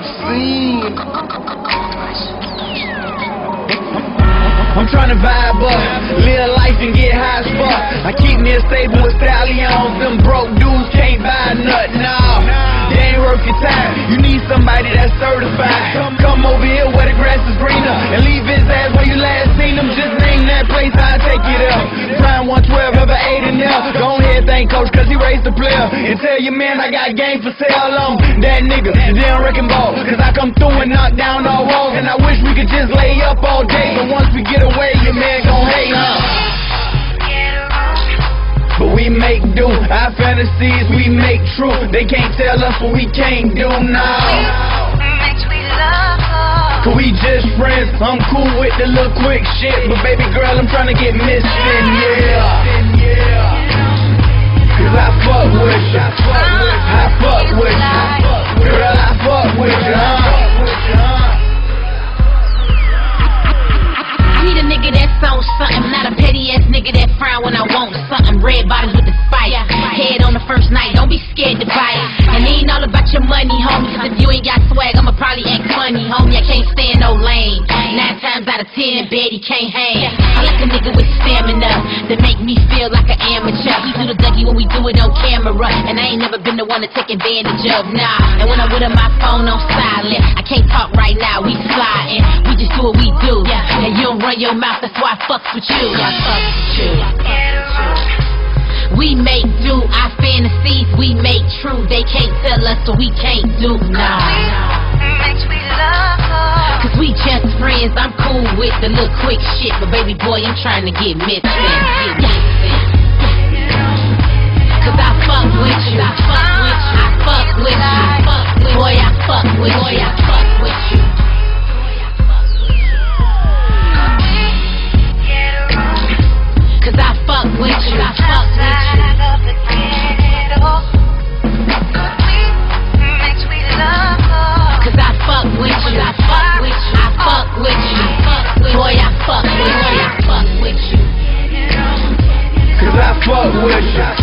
scene. I'm trying to vibe up, live life and get high as fuck. I keep me a stable with stallions, them broke dudes can't buy nothing, nah. They ain't worth your time, you need somebody that's certified. Come over here where the grass is greener, and leave his ass where you last seen him. Just name that place, I'll take you there. Prime 112, ever 8 and there. Coach, cause he raised the player. And tell your man I got game for sale, um, that nigga, the damn wrecking ball. Cause I come through and knock down all walls, and I wish we could just lay up all day. But once we get away, your man gon' hate, huh? But we make do, our fantasies we make true. They can't tell us what we can't do now. Cause we just friends, I'm cool with the little quick shit. But baby girl, I'm tryna get missing, when I want something. Red bottoms with the spike. My head on the first night, don't be scared to bite. And it ain't all about your money, homie. Cause if you ain't got swag, I'ma probably act funny, homie. I can't stand no lame. Nine times out of ten, Betty can't hang. I like a nigga with stamina that make me feel like an amateur. We do the Dougie when we do it on camera. And I ain't never been the one to take advantage of, nah. And when I'm with her, my phone on silent. I can't talk right now, we your mouth, that's why I fucks with you. I fucks with you. We make do our fantasies, we make true. They can't tell us what we can't do now. Cause we just friends, I'm cool with the little quick shit. But baby boy, I'm trying to get. Yeah. Cause Fuck I